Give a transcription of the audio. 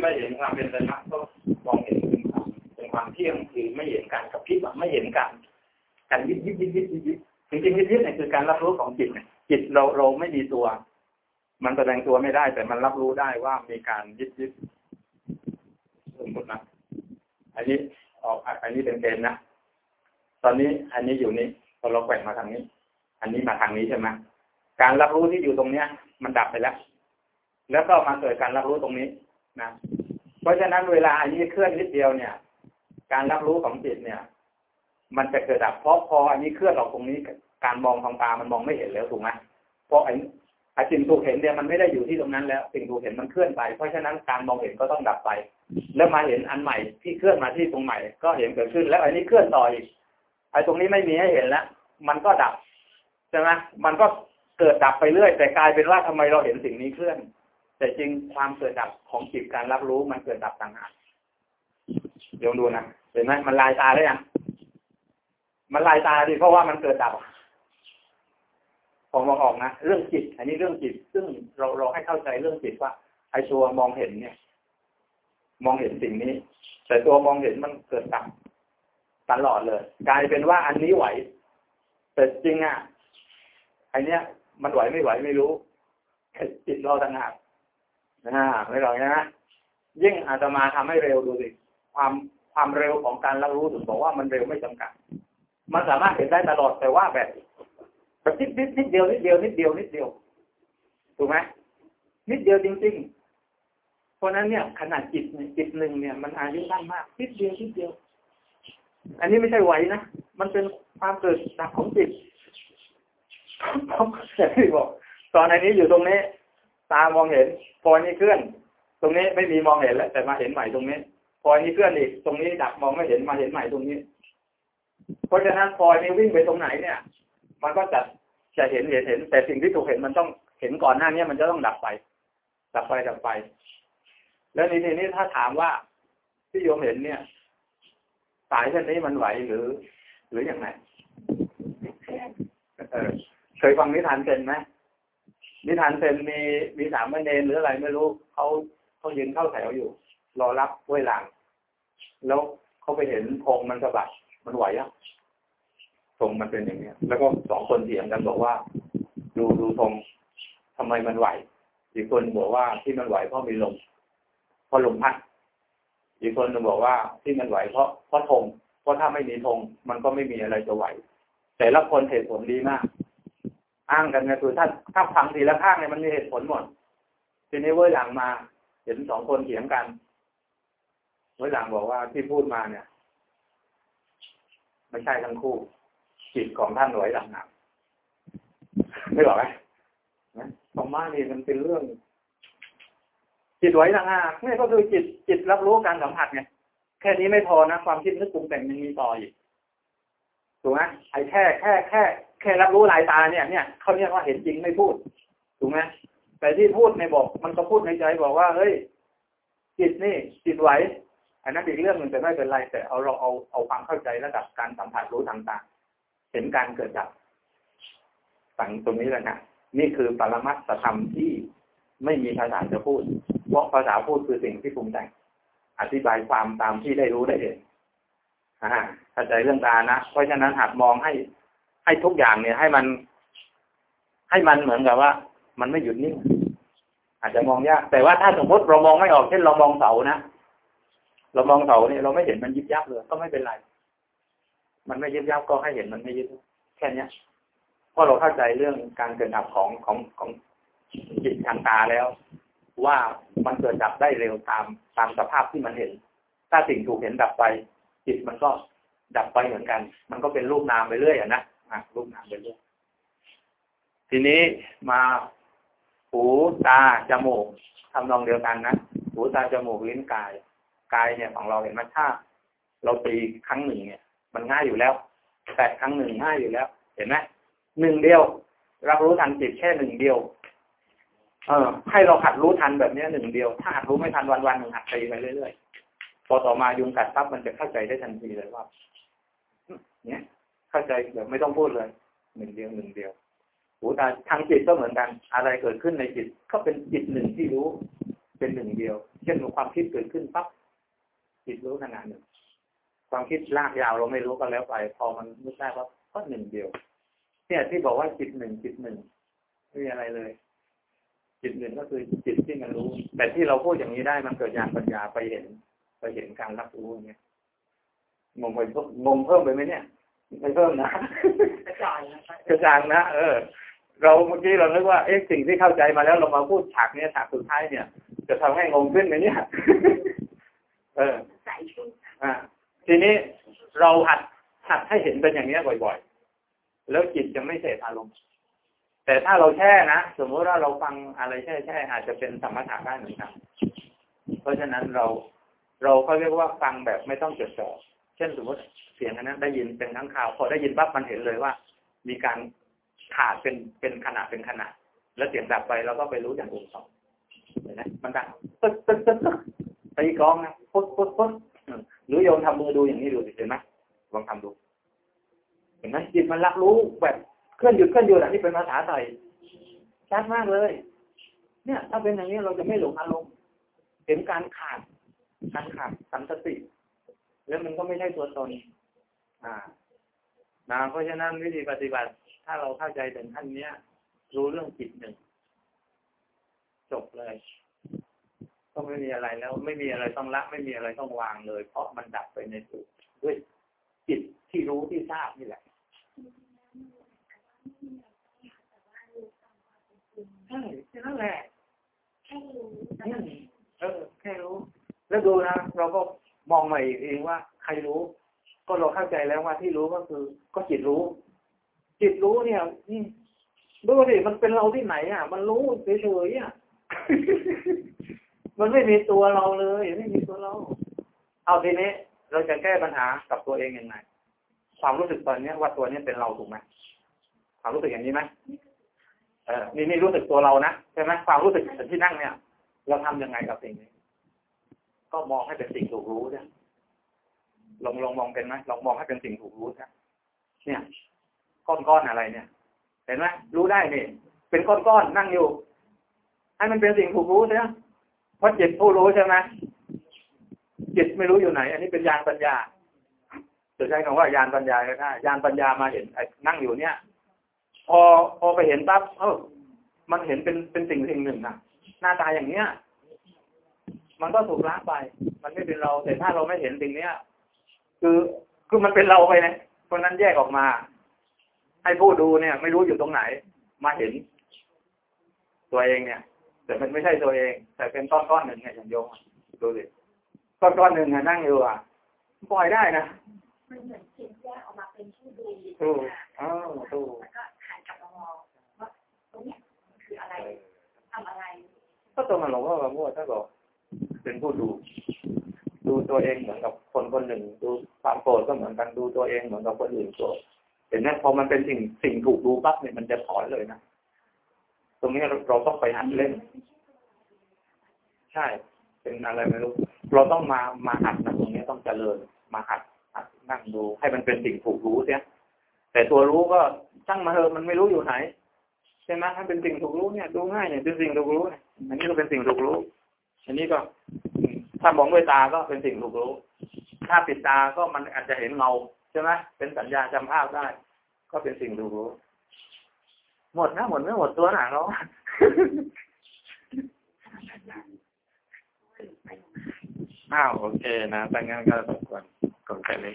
ไม่เห็นความเป็นไตรลักก็มองเห็นเป็นความเป็นความเที่ยงคือไม่เห็นการกับพิบไม่เห็นการการยิบยิบยิบยิบยิบจริงจริงยิบยิบเนี่ยคือการรับรู้ของจิตเนี่ยจิตเราเราไม่มีตัว มันแสดงตัวไม่ได้ แต่มันรับรู้ได้ว่ามีการยิบยิบสมมตินะอันนี้ออกอันนี้เป็นเกณฑ์นะตอนนี้อันนี้อยู่นี้พอเราแกว่งมาทางนี้ อันนี้มาทางนี้ใช่ไหมการรับรู้ที่อยู่ตรงเนี้ย มันดับไปแล้ว แล้วก็มาเกิดการรับรู้ตรงนี้ นะเพราะฉะนั้นเวลาอันนี้เคลื่อนนิดเดียวเนี่ย การรับรู้ของจิตเนี่ย มันจะเกิดดับเพราะพออันนี้เคลื่อนออกตรงนี้ การมองทางตามันมองไม่เห็นแล้วถูกไหมเพราะไอ้ไอ้สิ่งถูกเห็นเนี่ยมันไม่ได้อยู่ที่ตรงนั้นแล้ว สิ่งถูกเห็นมันเคลื่อนไป เพราะฉะนั้นการมองเห็นก็ต้องดับไป แล้วมาเห็นอันใหม่ที่เคลื่อนมาที่ตรงใหม่ ก็เห็นเกิดขึ้น แล้วอันนี้เคลื่อนต่ออีกไอ้ตรงนี้ไม่มีให้เห็นแล้วมันก็ดับใช่ไหมมันก็เกิดดับไปเรื่อยแต่กลายเป็นว่าทำไมเราเห็นสิ่งนี้เคลื่อน แต่จริงความเกิดดับของจิตการรับรู้มันเกิดดับต่างหากเดี๋ยวดูนะเห็นไหมมันลายตาได้ยังมันลายตาดิเพราะว่ามันเกิดดับผมมองออกนะเรื่องจิต อันนี้เรื่องจิต ซึ่งเราเราให้เข้าใจเรื่องจิตว่าไอ้ตัวมองเห็นเนี่ย มองเห็นสิ่งนี้ แต่ตัวมองเห็นมันเกิดดับตลอดเลย กลายเป็นว่าอันนี้ไหว แต่จริงอะอันเนี้ย มันไหวไม่ไหวไม่รู้จิตเราต่างหาก นะไม่หรอกนะยิ่งอาตมาทำให้เร็วดูสิความความเร็วของการรับรู้ถึงบอกว่ามันเร็วไม่จำกัด มันสามารถเห็นได้ตลอดแต่ว่าแบบแบบนิดนิดนิดเดียวนิดเดียวนิดเดียวนิดเดียวถูกไหมนิดเดียวจริง ๆ เพราะนั้นเนี่ยขนาดจิตจิตหนึ่งเนี่ย มันอายุสั้นมากนิดเดียวนิดเดียว อันนี้ไม่ใช่ไหวนะมันเป็นความเกิดดับของจิตเขาที่บอกตอนอันนี้อยู่ตรงนี้ ตามองเห็นพอนี้เคลื่อน ตรงนี้ไม่มีมองเห็นแล้ว แต่มาเห็นใหม่ตรงนี้ พอนี้เคลื่อนอีก ตรงนี้ดับมองไม่เห็นมาเห็นใหม่ตรงนี้ เพราะฉะนั้นพอนี้วิ่งไปตรงไหนเนี่ย มันก็จะจะเห็นเห็นเห็น แต่สิ่งที่ถูกเห็นมันต้องเห็นก่อนหน้านี้มันจะต้องดับไป ดับไปดับไป แล้วนี้ทีนี้ถ้าถามว่าที่โยมเห็นเนี่ย สายเส้นนี้มันไหวหรือ หรืออย่างไรเคยฟังนิทานเซนไหม นิทานเซนมีมีสามเณรหรืออะไรไม่รู้เขาเขายืนเข้าแถวอยู่ รอรับห้วยหลัง แล้วเขาไปเห็นธงมันสะบัดมันไหวอะธงมันเป็นอย่างเนี้ย แล้วก็สองคนเถียงกันบอกว่า ดูดูธงทำไมมันไหว อีกคนบอกว่าที่มันไหวเพราะมีลมเพราะลมพัดอีกคนนึงบอกว่าที่มันไหวเพราะเพราะธงเพราะถ้าไม่มีธงมันก็ไม่มีอะไรจะไหว แต่ละคนเหตุผลดีมาก อ้างกันไงคือถ้าถ้าฟังทีละข้างเนี่ยมันมีเหตุผลหมดทีนี้เว้ยหลังมา เห็นสองคนเถียงกันเว้ยหลังบอกว่าที่พูดมาเนี่ย ไม่ใช่ทั้งคู่ จิตของท่านไว้หลังหนักไม่บอกไหมธรรมะนี่มันเป็นเรื่อง จิตไว้หลังหนักนี่ก็คือจิตจิตรับรู้การสัมผัสไงแค่นี้ไม่พอนะ ความคิดนึกปรุงแต่งยังมีต่ออีกถูกไหมไอ้แค่แค่แค่ แค่รับรู้ลายตาเนี่ยเนี่ยเขาเรียกว่าเห็นจริงไม่พูดถูกไหมแต่ที่พูดในบอก มันก็พูดในใจบอกว่าเฮ้ยจิตนี่จิตไหวอันนั้นอีกเรื่องหนึ่งแต่ไม่เป็นไร แต่เอาเราเอาเอาความเข้าใจระดับการสัมผัสรู้ต่างๆเห็นการเกิดดับสั่งตรงนี้แหละนะนี่คือปรมัตถธรรมที่ไม่มีภาษาจะพูด เพราะภาษาพูดคือสิ่งที่ปรุงแต่งอธิบายความตามที่ได้รู้ได้เห็นอ่าเข้าใจเรื่องตานะ เพราะฉะนั้นหากมองให้ ให้ทุกอย่างเนี่ย ให้มัน ให้มันเหมือนกับว่า มันไม่หยุดนิ่งอาจจะมองยาก แต่ว่าถ้าสมมติเรามองไม่ออกเช่นเรามองเสานะเรามองเสาเนี่ยเราไม่เห็นมันยิบยับเลยก็ไม่เป็นไร มันไม่ยิบยับก็ให้เห็นมันไม่ยิบแค่เนี้ยเพราะเราเข้าใจเรื่องการเกิดดับของของของจิตทางตาแล้ว ว่ามันเกิดดับได้เร็วตามตามสภาพที่มันเห็น ถ้าสิ่งถูกเห็นดับไป จิตมันก็ดับไปเหมือนกัน มันก็เป็นรูปนามไปเรื่อยอะนะ อะรูปนามไปเรื่อยทีนี้มาหูตาจมูกทำนองเดียวกันนะหูตาจมูกลิ้นกายกายเนี่ยของเราเห็นไหมถ้าเราตีครั้งหนึ่งเนี่ย มันง่ายอยู่แล้ว แต่ครั้งหนึ่งง่ายอยู่แล้ว เห็นไหมหนึ่งเดียว รับรู้ทันจิตแค่หนึ่งเดียว เออ ให้เราหัดรู้ทันแบบนี้หนึ่งเดียว ถ้าหัดรู้ไม่ทันวันวันหนึ่งหัดตีไปเรื่อยๆพอต่อมายุงกัดปั๊บมันจะเข้าใจได้ทันทีเลยว่าเนี่ย เข้าใจแบบไม่ต้องพูดเลยหนึ่งเดียวหนึ่งเดียวหูตาทางจิตก็เหมือนกัน อะไรเกิดขึ้นในจิตก็เป็นจิตหนึ่งที่รู้ เป็นหนึ่งเดียว เช่นความคิดเกิดขึ้นปั๊บจิตรู้ขนาดหนึ่ง ความคิดลากยาวเราไม่รู้ก็แล้วไป พอมันนึกได้ว่าก็หนึ่งเดียว เนี่ยที่บอกว่าจิตหนึ่งจิตหนึ่งไม่มีอะไรเลย จิตหนึ่งก็คือจิตที่มันรู้ แต่ที่เราพูดอย่างนี้ได้มันเกิดญาณปัญญาไปเห็น ไปเห็นการรับรู้เงี้ยงงไปงงเพิ่มไปไหมเนี่ย ไม่เพิ่มนะกระจายนะกระจางนะเออ เราเมื่อกี้เรานึกว่าเอ๊ะสิ่งที่เข้าใจมาแล้วเรามาพูดฉากเนี้ยฉากสุดท้ายเนี่ย จะทำให้งงขึ้นไหมเนี่ยเออใส่ชุดอ่าทีนี้เราหัดหัดให้เห็นเป็นอย่างเนี้ยบ่อย ๆ แล้วจิตจะไม่เสพอารมณ์ แต่ถ้าเราแช่นะ สมมติว่าเราฟังอะไรแช่แช่อาจจะเป็นสมถะได้เหมือนกันเพราะฉะนั้นเราเราเขาเรียกว่าฟังแบบไม่ต้องจดจ่อเช่นสมมติเสียงอันนั้นได้ยินเป็นทั้งข่าว พอได้ยินปั๊บมันเห็นเลยว่า มีการขาดเป็นเป็นขนาดเป็นขนาดแล้วเสียงดับไปเราก็ไปรู้อย่างอื่นต่อเห็นไหมมันดังตึ๊ดตึ๊ดตึ๊ดตึ๊ดตีกลองนะปุ๊บปุ๊บปุ๊บหรือโยมทำมือดูอย่างนี้ดูสิเห็นไหมลองทำดู เห็นไหมจิตมันรับรู้แบบเคลื่อนหยุดเคลื่อนหยุดอันนี้เป็นภาษาไทยชัดมากเลย เนี่ย ถ้าเป็นอย่างนี้เราจะไม่หลงอารมณ์เห็นการขาดการขาดสันสติ แล้วมันก็ไม่ใช่ตัวตนอ่านะเพราะฉะนั้นวิธีปฏิบัติ ถ้าเราเข้าใจถึงขั้นเนี้ย รู้เรื่องจิตหนึ่ง จบเลย ก็ไม่มีอะไรแล้ว ไม่มีอะไรต้องละ ไม่มีอะไรต้องวางเลย เพราะมันดับไปในตัวด้วยจิตที่รู้ที่ทราบนี่แหละใช่แค่นั้นแหละแค่รู้เออแค่รู้ แล้วดูนะเราก็ มองใหม่เองว่า ใครรู้ ก็เราเข้าใจแล้วว่าที่รู้ก็คือ ก็จิตรู้ จิตรู้เนี่ยดูดิมันเป็นเราที่ไหนอะ มันรู้เฉยๆอะมันไม่มีตัวเราเลยไม่มีตัวเรา เอาทีนี้ เราจะแก้ปัญหากับตัวเองยังไงความรู้สึกตอนเนี้ยว่าตัวเนี้ยเป็นเราถูกไหมความรู้สึกอย่างนี้ไหมเออนี่นี่รู้สึกตัวเรานะใช่ไหมความรู้สึกที่นั่งเนี่ย เราทำยังไงกับสิ่งนี้ ก็มองให้เป็นสิ่งถูกรู้นี่ยลองลองมองเป็นไหมลองมองให้เป็นสิ่งถูกรู้นะเนี่ยก้อนก้อนอะไรเนี่ย เห็นไหมรู้ได้เนี่ยเป็นก้อนก้อนนั่งอยู่ ให้มันเป็นสิ่งถูกรู้ใช่ไหมเพราะจิตผู้รู้ใช่ไหมจิตไม่รู้อยู่ไหน อันนี้เป็นญาณปัญญาจะใช้คำว่าญาณปัญญาก็ได้ญาณปัญญามาเห็นไอ้นั่งอยู่เนี่ย พอพอไปเห็นปั๊บเออมันเห็นเป็นเป็นสิ่งสิ่งหนึ่งนะหน้าตาอย่างเนี้ย มันก็ถูกละไป มันไม่เป็นเรา แต่ถ้าเราไม่เห็นสิ่งเนี้ย คือคือมันเป็นเราไปนะเพราะนั้นแยกออกมา ให้ผู้ดูเนี่ย ไม่รู้อยู่ตรงไหน มาเห็น ตัวเองเนี่ย แต่มันไม่ใช่ตัวเอง แต่เป็นก้อนก้อนๆหนึ่งเนี่ยอย่างโยมอะดูสิก้อนก้อนๆหนึ่งอะนั่งอยู่อะปล่อยได้นะมันเหมือนจิตแยกออกมาเป็นผู้ดูถูกอ้าวถูกแล้วก็หันกลับมามองว่าตรงเนี้ยมันคืออะไรทำอะไร ก็ตรงกับหลวงพ่อบางพูดถ้าบอก เป็นผู้ดู ดูตัวเองเหมือนกับคนคนหนึ่ง ดูความโกรธก็เหมือนกันดูตัวเองเหมือนกับคนอื่นโกรธเห็นไหมพอมันเป็นสิ่งสิ่งถูกดูปั๊บเนี่ยมันจะถอนเลยนะตรงนี้เราเราต้องไปหัดเล่น ใช่ เป็นอะไรไม่รู้เราต้องมามาหัดนะตรงนี้ต้องเจริญมาหัดหัดนั่งดู ให้มันเป็นสิ่งถูกรู้เสียแต่ตัวรู้ก็ช่างมาเถอะมันไม่รู้อยู่ไหนใช่ไหมถ้าเป็นสิ่งถูกรู้เนี่ย ดูง่ายเนี่ยเป็นสิ่งถูกรู้เนี่ยอันนี้ก็เป็นสิ่งถูกรู้ อันนี้ก็ถ้ามองด้วยตาก็เป็นสิ่งถูกรู้ ถ้าปิดตาก็มันอาจจะเห็นเงาใช่ไหมเป็นสัญญาจำภาพได้ ก็เป็นสิ่งถูกรู้ หมดนะหมดไม่หมดตัวหนาเนาะอ้าวโอเคนะแต่งั้นก็สมควรกดไปเลย